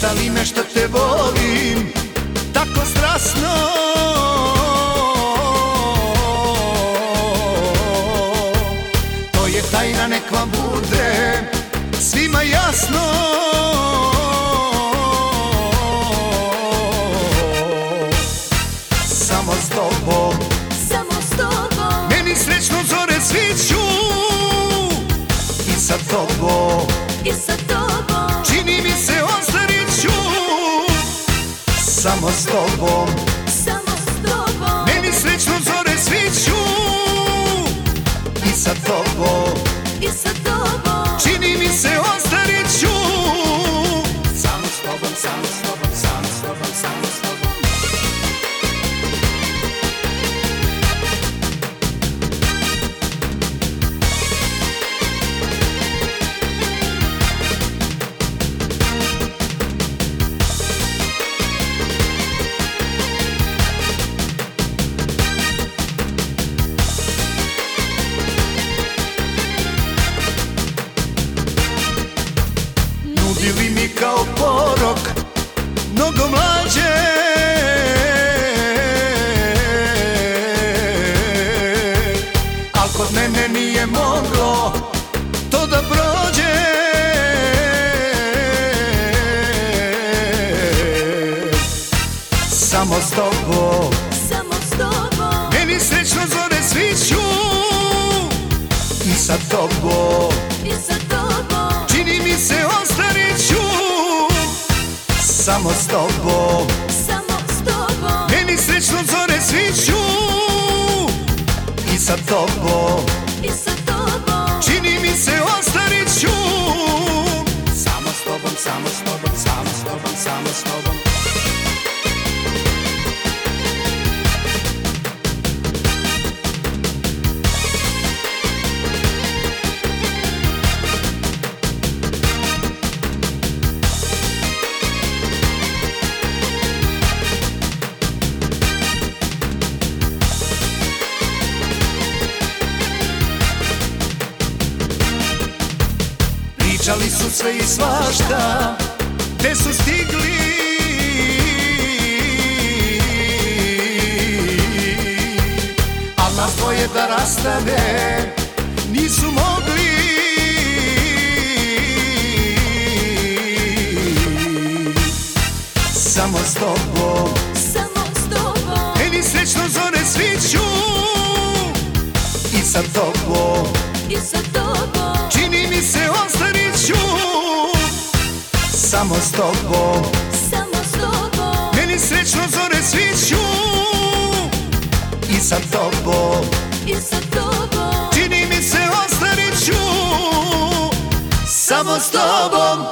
Pitali me što te volim Tako strasno? To je tajna nek vam bude Svima jasno. Samo s tobom. Samo s tobom. Meni srećno zore sviću I sa tobom. I sa tobom. Čini Samo s tobom. Samo s tobom. Meni srećno zore sviću I sa tobom. I sa tobom. Čini mi se ostarit Mnogo mlađe. Al kod mene nije moglo To da prođe. Samo s tobom. Samo s tobom. Meni srećno zore sviću I sa tobom. I sa tobom sa tobom. I sa tobom. Čini mi se ostarit ću. Samo s tobom, samo s tobom, samo s tobom, samo s tobom Pričali su sve i svašta Gde su stigli. Al nas dvoje da rastave Nisu mogli. Samo s tobom. Samo s tobom. Meni srećno zore sviću. I sa tobom. I sa tobom Samo s tobom. Samo s tobom. Meni srećno zore sviću. I sa tobom. I sa tobom. Čini mi se ostarit ću. Samo s tobom